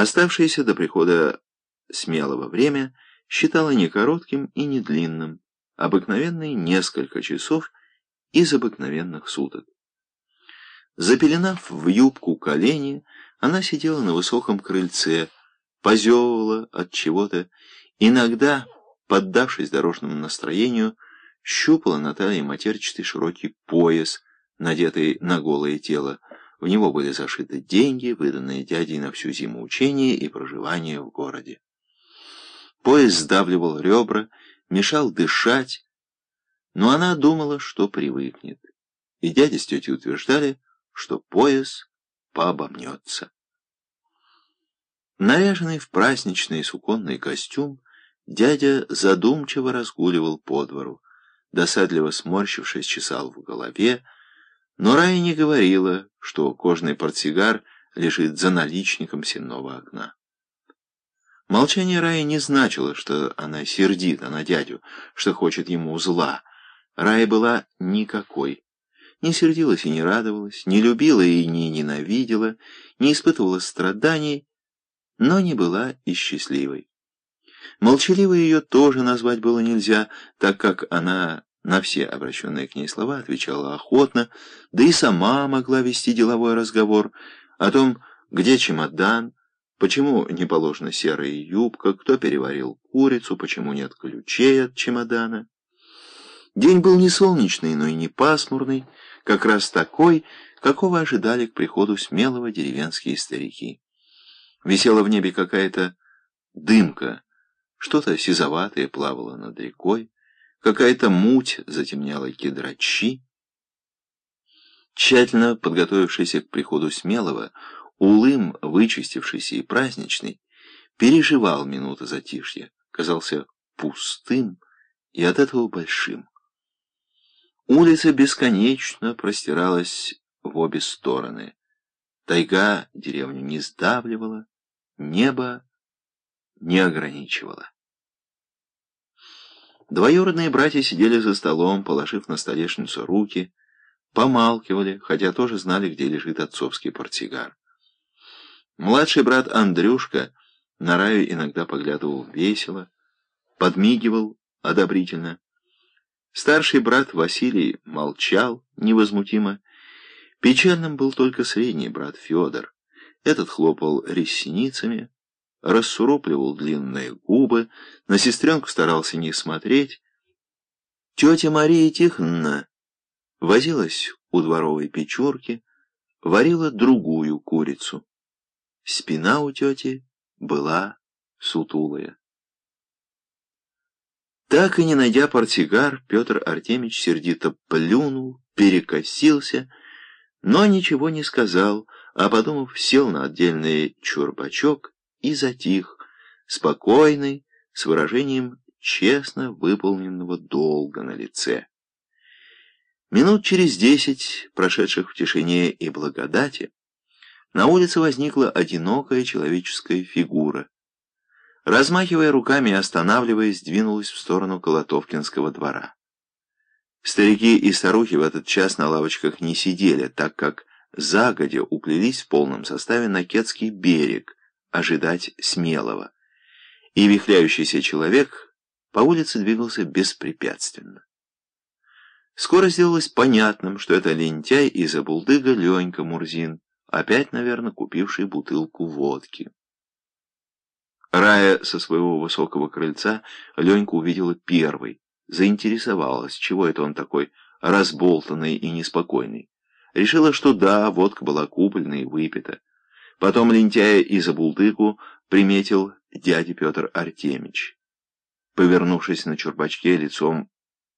Оставшееся до прихода смелого время считала не коротким и не длинным, обыкновенные несколько часов из обыкновенных суток. Запеленав в юбку колени, она сидела на высоком крыльце, позевывала от чего-то, иногда, поддавшись дорожному настроению, щупала на талии матерчатый широкий пояс, надетый на голое тело. В него были зашиты деньги, выданные дядей на всю зиму учения и проживание в городе. Пояс сдавливал ребра, мешал дышать, но она думала, что привыкнет. И дядя с тетей утверждали, что пояс пообомнется. Наряженный в праздничный суконный костюм, дядя задумчиво разгуливал по двору, досадливо сморщившись, чесал в голове, но Рая не говорила, что кожный портсигар лежит за наличником сенного окна. Молчание Раи не значило, что она сердита на дядю, что хочет ему зла. Рая была никакой. Не сердилась и не радовалась, не любила и не ненавидела, не испытывала страданий, но не была и счастливой. Молчаливой ее тоже назвать было нельзя, так как она на все обращенные к ней слова отвечала охотно, да и сама могла вести деловой разговор о том, где чемодан, почему не положена серая юбка, кто переварил курицу, почему нет ключей от чемодана. День был не солнечный, но и не пасмурный, как раз такой, какого ожидали к приходу смелого деревенские старики. Висела в небе какая-то дымка, что-то сизоватое плавало над рекой, какая-то муть затемняла кедрачи. Тщательно подготовившийся к приходу смелого, улым, вычистившийся и праздничный, переживал минуты затишья, казался пустым и от этого большим. Улица бесконечно простиралась в обе стороны. Тайга деревню не сдавливала, небо не ограничивало. Двоюродные братья сидели за столом, положив на столешницу руки, помалкивали, хотя тоже знали, где лежит отцовский портсигар. Младший брат Андрюшка на раю иногда поглядывал весело, подмигивал одобрительно. Старший брат Василий молчал невозмутимо. Печальным был только средний брат Федор. Этот хлопал ресницами, рассуропливал длинные губы, на сестренку старался не смотреть. Тетя Мария Тихоновна возилась у дворовой печурки, варила другую курицу. Спина у тети была сутулая. Так и не найдя портсигар, Петр Артемич сердито плюнул, перекосился, но ничего не сказал, а, подумав, сел на отдельный чурбачок и затих, спокойный, с выражением честно выполненного долга на лице. Минут через десять, прошедших в тишине и благодати, на улице возникла одинокая человеческая фигура. Размахивая руками и останавливаясь, двинулась в сторону Колотовкинского двора. Старики и старухи в этот час на лавочках не сидели, так как загодя уплелись в полном составе на Кетский берег ожидать смелого. И вихляющийся человек по улице двигался беспрепятственно. Скоро сделалось понятным, что это лентяй из Абулдыга Ленька Мурзин, опять, наверное, купивший бутылку водки. Рая со своего высокого крыльца Леньку увидела первой, заинтересовалась, чего это он такой разболтанный и неспокойный. Решила, что да, водка была куплена и выпита. Потом лентяя и забулдыку приметил дядя Петр Артемич. Повернувшись на чурбачке лицом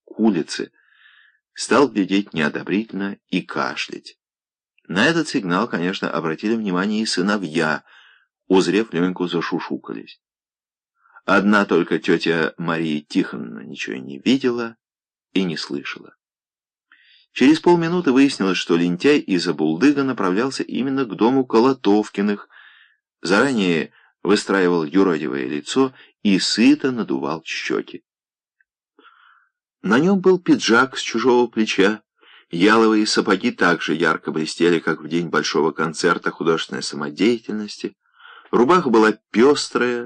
к улице, стал глядеть неодобрительно и кашлять. На этот сигнал, конечно, обратили внимание и сыновья — узрев Леньку, зашушукались. Одна только тетя Мария Тихоновна ничего не видела и не слышала. Через полминуты выяснилось, что лентяй из Абулдыга направлялся именно к дому Колотовкиных, заранее выстраивал юродивое лицо и сыто надувал щеки. На нем был пиджак с чужого плеча, яловые сапоги также ярко блестели, как в день большого концерта художественной самодеятельности, Рубаха была пестрая,